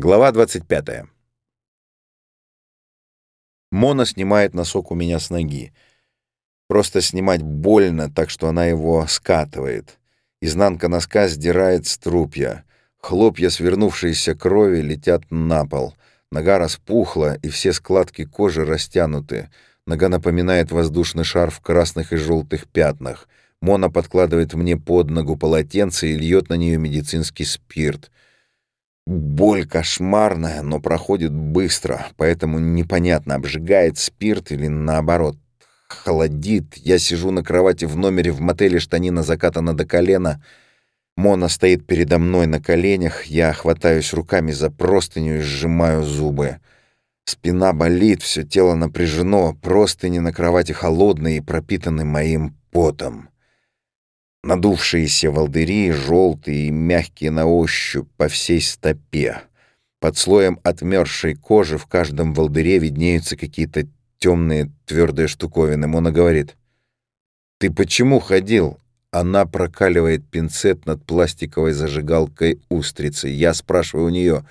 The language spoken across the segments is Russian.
Глава 25. Мона снимает носок у меня с ноги. Просто снимать больно, так что она его скатывает. Изнанка носка сдирает струпья. Хлопья свернувшиеся крови летят на пол. Нога распухла, и все складки кожи растянуты. Нога напоминает воздушный шар в красных и желтых пятнах. Мона подкладывает мне под ногу полотенце и льет на нее медицинский спирт — Боль кошмарная, но проходит быстро, поэтому непонятно, обжигает спирт или наоборот, холодит. Я сижу на кровати в номере в мотеле, штанина закатана до колена. Мона стоит передо мной на коленях, я хватаюсь руками за простыню и сжимаю зубы. Спина болит, все тело напряжено, простыни на кровати холодные и пропитаны моим потом. Надувшиеся волдыри, желтые и мягкие на ощупь по всей стопе. Под слоем отмерзшей кожи в каждом волдыре виднеются какие-то темные твердые штуковины. Мона говорит, «Ты почему ходил?» Она прокаливает пинцет над пластиковой зажигалкой устрицы. Я спрашиваю у нее,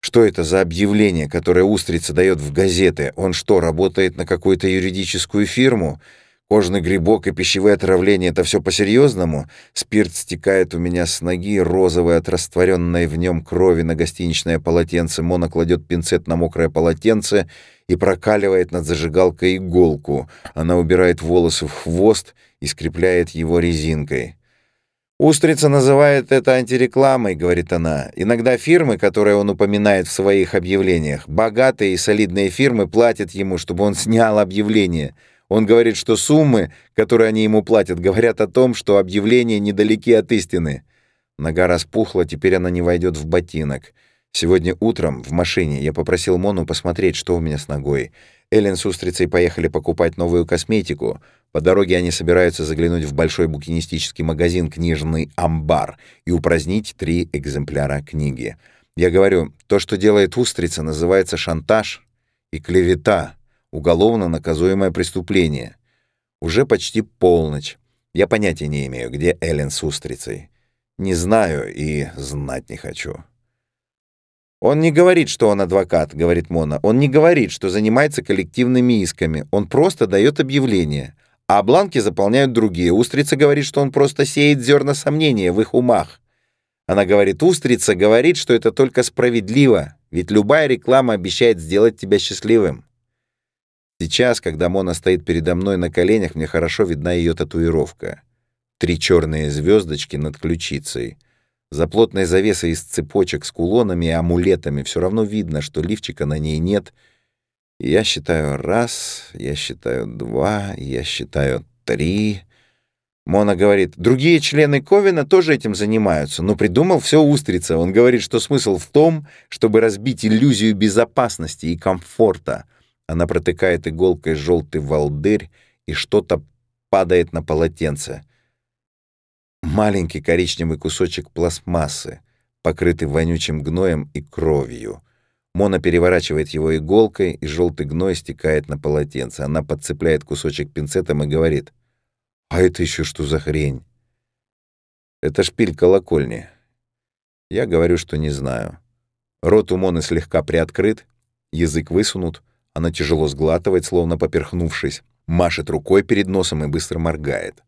что это за объявление, которое устрица дает в газеты? Он что, работает на какую-то юридическую фирму?» Кожный грибок и пищевые отравления — это все по-серьезному? Спирт стекает у меня с ноги, розовый от растворенной в нем крови на гостиничное полотенце. Мона кладет пинцет на мокрое полотенце и прокаливает над зажигалкой иголку. Она убирает волосы в хвост и скрепляет его резинкой. «Устрица называет это антирекламой», — говорит она. «Иногда фирмы, которые он упоминает в своих объявлениях, богатые и солидные фирмы платят ему, чтобы он снял объявление». Он говорит, что суммы, которые они ему платят, говорят о том, что объявления недалеки от истины. Нога распухла, теперь она не войдет в ботинок. Сегодня утром в машине я попросил Мону посмотреть, что у меня с ногой. Эллен с Устрицей поехали покупать новую косметику. По дороге они собираются заглянуть в большой букинистический магазин «Книжный амбар» и упразднить три экземпляра книги. Я говорю, то, что делает Устрица, называется шантаж и клевета уголовно наказуемое преступление. Уже почти полночь. Я понятия не имею, где Эллен с устрицей. Не знаю и знать не хочу. «Он не говорит, что он адвокат», — говорит Мона. «Он не говорит, что занимается коллективными исками. Он просто дает объявление. А бланки заполняют другие. Устрица говорит, что он просто сеет зерна сомнения в их умах. Она говорит, устрица говорит, что это только справедливо, ведь любая реклама обещает сделать тебя счастливым. Сейчас, когда Мона стоит передо мной на коленях, мне хорошо видна ее татуировка. Три черные звездочки над ключицей. За плотной завесой из цепочек с кулонами и амулетами все равно видно, что лифчика на ней нет. Я считаю раз, я считаю два, я считаю три. Мона говорит, другие члены Ковина тоже этим занимаются, но придумал все устрица. Он говорит, что смысл в том, чтобы разбить иллюзию безопасности и комфорта — она протыкает иголкой желтый волдырь, и что-то падает на полотенце. Маленький коричневый кусочек пластмассы, покрытый вонючим гноем и кровью. Мона переворачивает его иголкой, и желтый гной стекает на полотенце. Она подцепляет кусочек пинцетом и говорит, «А это еще что за хрень?» «Это шпиль колокольни». Я говорю, что не знаю. Рот у Моны слегка приоткрыт, язык высунут — она тяжело сглатывает, словно поперхнувшись, машет рукой перед носом и быстро моргает.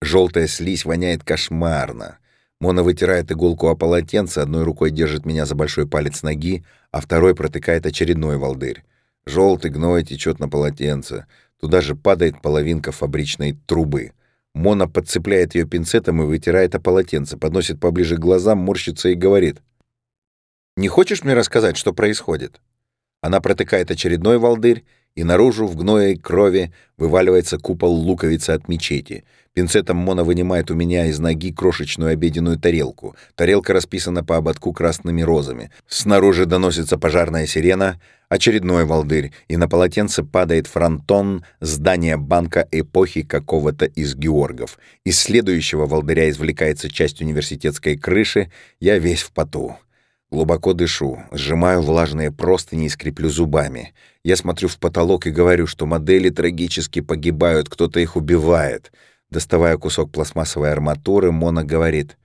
Желтая слизь воняет кошмарно. Мона вытирает иголку о полотенце, одной рукой держит меня за большой палец ноги, а второй протыкает очередной волдырь. Желтый гной течет на полотенце. Туда же падает половинка фабричной трубы. Мона подцепляет ее пинцетом и вытирает о полотенце, подносит поближе к глазам, морщится и говорит. «Не хочешь мне рассказать, что происходит?» Она протыкает очередной волдырь, и наружу в гное и крови вываливается купол луковицы от мечети. Пинцетом Мона вынимает у меня из ноги крошечную обеденную тарелку. Тарелка расписана по ободку красными розами. Снаружи доносится пожарная сирена, очередной волдырь, и на полотенце падает фронтон здания банка эпохи какого-то из Георгов. Из следующего волдыря извлекается часть университетской крыши. Я весь в поту. Глубоко дышу, сжимаю влажные простыни и скреплю зубами. Я смотрю в потолок и говорю, что модели трагически погибают, кто-то их убивает. Доставая кусок пластмассовой арматуры, Мона говорит.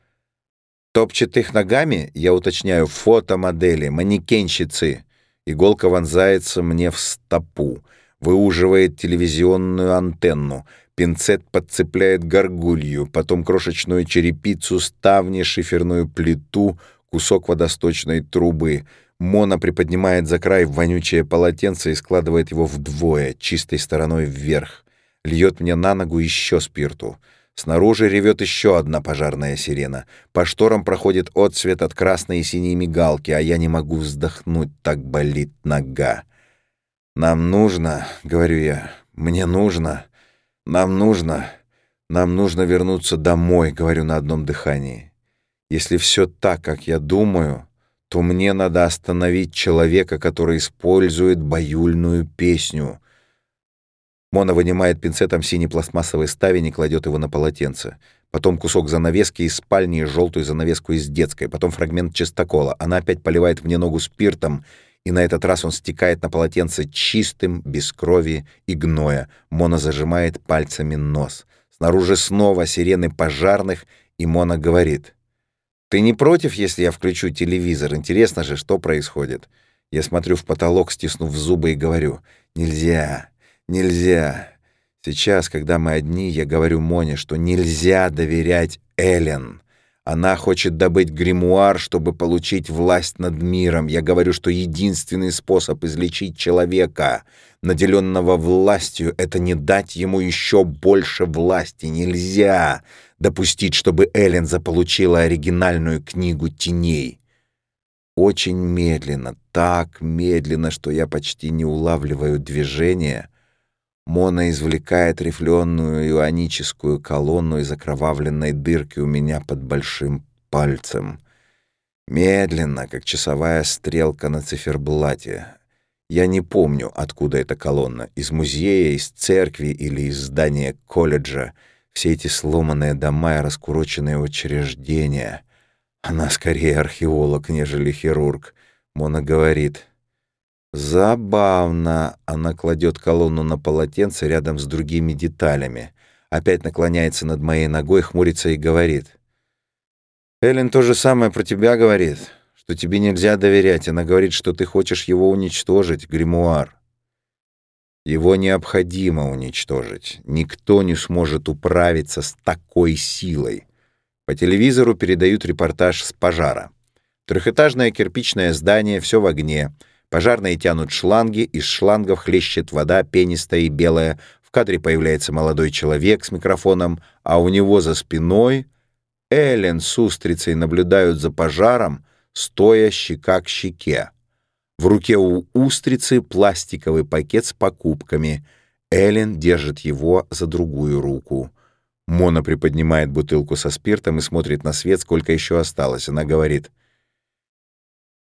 Топчет их ногами, я уточняю, фотомодели, манекенщицы. Иголка вонзается мне в стопу, выуживает телевизионную антенну, пинцет подцепляет горгулью, потом крошечную черепицу, ставни, шиферную плиту, кусок водосточной трубы. Мона приподнимает за край вонючее полотенце и складывает его вдвое, чистой стороной вверх. Льет мне на ногу еще спирту. Снаружи ревет еще одна пожарная сирена. По шторам проходит отсвет от красной и синей мигалки, а я не могу вздохнуть, так болит нога. «Нам нужно», — говорю я, — «мне нужно, нам нужно, нам нужно вернуться домой», — говорю на одном дыхании. «Если все так, как я думаю, то мне надо остановить человека, который использует баюльную песню». Мона вынимает пинцетом синий пластмассовый ставень и кладет его на полотенце. Потом кусок занавески из спальни и желтую занавеску из детской. Потом фрагмент чистокола. Она опять поливает мне ногу спиртом, и на этот раз он стекает на полотенце чистым, без крови и гноя. Мона зажимает пальцами нос. Снаружи снова сирены пожарных, и Мона говорит. «Ты не против, если я включу телевизор? Интересно же, что происходит?» Я смотрю в потолок, стиснув зубы, и говорю. «Нельзя. Нельзя. Сейчас, когда мы одни, я говорю Моне, что нельзя доверять Эллен. Она хочет добыть гримуар, чтобы получить власть над миром. Я говорю, что единственный способ излечить человека, наделенного властью, это не дать ему еще больше власти. Нельзя допустить, чтобы Эллен заполучила оригинальную книгу теней. Очень медленно, так медленно, что я почти не улавливаю движения — Мона извлекает рифленую ионическую колонну из окровавленной дырки у меня под большим пальцем. Медленно, как часовая стрелка на циферблате. Я не помню, откуда эта колонна. Из музея, из церкви или из здания колледжа. Все эти сломанные дома и раскуроченные учреждения. Она скорее археолог, нежели хирург. Мона говорит — Забавно. Она кладет колонну на полотенце рядом с другими деталями. Опять наклоняется над моей ногой, хмурится и говорит. Эллен то же самое про тебя говорит, что тебе нельзя доверять. Она говорит, что ты хочешь его уничтожить, гримуар. Его необходимо уничтожить. Никто не сможет управиться с такой силой. По телевизору передают репортаж с пожара. Трехэтажное кирпичное здание, все в огне — Пожарные тянут шланги, из шлангов хлещет вода, пенистая и белая. В кадре появляется молодой человек с микрофоном, а у него за спиной Эллен с устрицей наблюдают за пожаром, стоя щека к щеке. В руке у устрицы пластиковый пакет с покупками. Эллен держит его за другую руку. Мона приподнимает бутылку со спиртом и смотрит на свет, сколько еще осталось. Она говорит —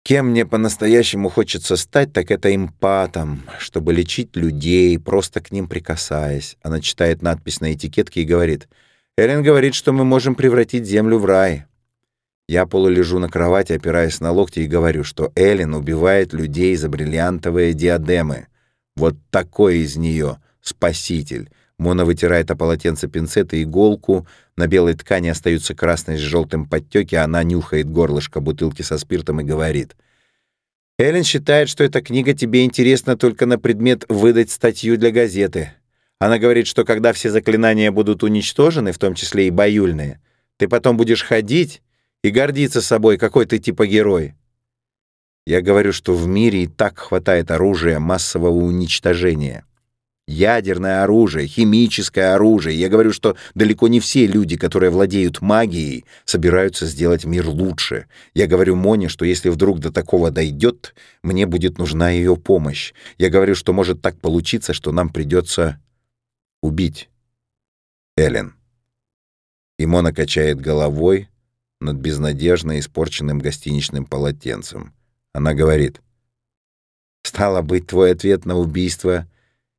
Кем мне по-настоящему хочется стать, так это эмпатом, чтобы лечить людей, просто к ним прикасаясь. Она читает надпись на этикетке и говорит, «Эллен говорит, что мы можем превратить Землю в рай». Я полулежу на кровати, опираясь на локти, и говорю, что Эллен убивает людей за бриллиантовые диадемы. Вот такой из нее спаситель. Мона вытирает о полотенце пинцет и иголку. На белой ткани остаются красные с желтым подтеки, а она нюхает горлышко бутылки со спиртом и говорит. «Эллен считает, что эта книга тебе интересна только на предмет выдать статью для газеты. Она говорит, что когда все заклинания будут уничтожены, в том числе и баюльные, ты потом будешь ходить и гордиться собой, какой ты типа герой». Я говорю, что в мире и так хватает оружия массового уничтожения ядерное оружие, химическое оружие. Я говорю, что далеко не все люди, которые владеют магией, собираются сделать мир лучше. Я говорю Моне, что если вдруг до такого дойдет, мне будет нужна ее помощь. Я говорю, что может так получиться, что нам придется убить Эллен. И Мона качает головой над безнадежно испорченным гостиничным полотенцем. Она говорит, «Стало быть, твой ответ на убийство —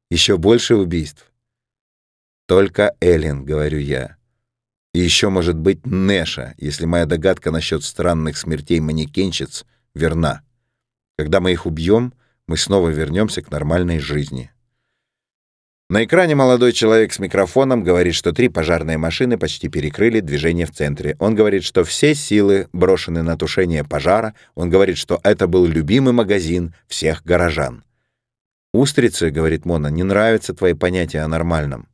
еще больше убийств. Только Эллен, говорю я. И еще, может быть, Нэша, если моя догадка насчет странных смертей манекенщиц верна. Когда мы их убьем, мы снова вернемся к нормальной жизни. На экране молодой человек с микрофоном говорит, что три пожарные машины почти перекрыли движение в центре. Он говорит, что все силы брошены на тушение пожара. Он говорит, что это был любимый магазин всех горожан. «Устрицы, — говорит Мона, — не нравятся твои понятия о нормальном.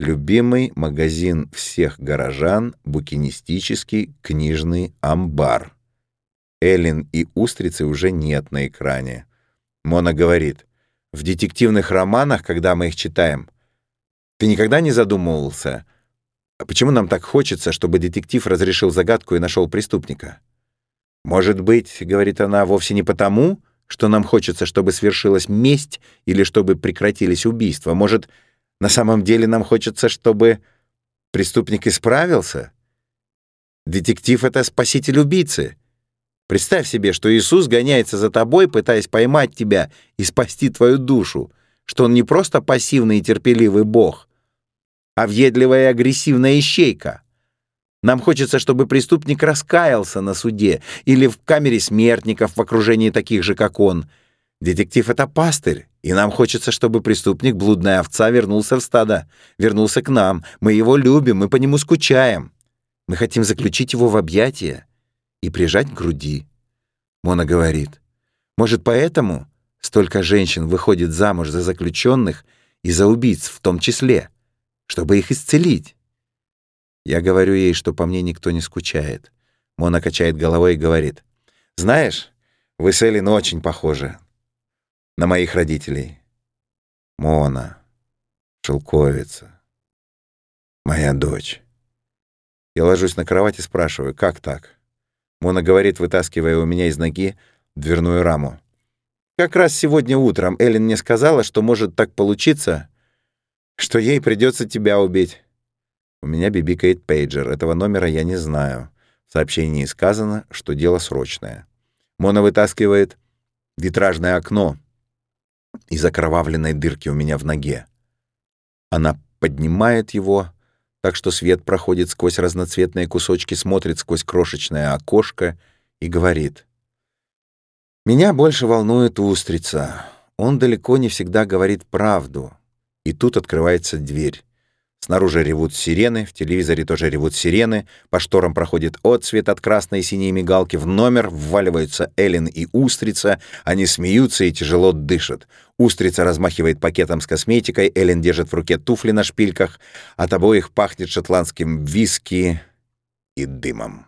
Любимый магазин всех горожан — букинистический книжный амбар. Эллен и устрицы уже нет на экране. Мона говорит, в детективных романах, когда мы их читаем, ты никогда не задумывался, почему нам так хочется, чтобы детектив разрешил загадку и нашел преступника? Может быть, говорит она, вовсе не потому, что нам хочется, чтобы свершилась месть или чтобы прекратились убийства. Может, на самом деле нам хочется, чтобы преступник исправился? Детектив — это спаситель убийцы. Представь себе, что Иисус гоняется за тобой, пытаясь поймать тебя и спасти твою душу, что он не просто пассивный и терпеливый Бог, а въедливая и агрессивная ищейка. Нам хочется, чтобы преступник раскаялся на суде или в камере смертников в окружении таких же, как он — Детектив — это пастырь, и нам хочется, чтобы преступник, блудная овца, вернулся в стадо, вернулся к нам. Мы его любим, мы по нему скучаем. Мы хотим заключить его в объятия и прижать к груди. Мона говорит, может, поэтому столько женщин выходит замуж за заключенных и за убийц в том числе, чтобы их исцелить? Я говорю ей, что по мне никто не скучает. Мона качает головой и говорит, «Знаешь, вы с Эллен очень похожи на моих родителей. Мона, шелковица, моя дочь. Я ложусь на кровать и спрашиваю, как так? Мона говорит, вытаскивая у меня из ноги дверную раму. Как раз сегодня утром Эллен мне сказала, что может так получиться, что ей придется тебя убить. У меня бибикает пейджер. Этого номера я не знаю. В сообщении сказано, что дело срочное. Мона вытаскивает витражное окно, из окровавленной дырки у меня в ноге. Она поднимает его, так что свет проходит сквозь разноцветные кусочки, смотрит сквозь крошечное окошко и говорит. «Меня больше волнует устрица. Он далеко не всегда говорит правду». И тут открывается дверь. Снаружи ревут сирены, в телевизоре тоже ревут сирены, по шторам проходит отцвет от красной и синей мигалки, в номер вваливаются Эллен и Устрица, они смеются и тяжело дышат. Устрица размахивает пакетом с косметикой, Эллен держит в руке туфли на шпильках, от обоих пахнет шотландским виски и дымом.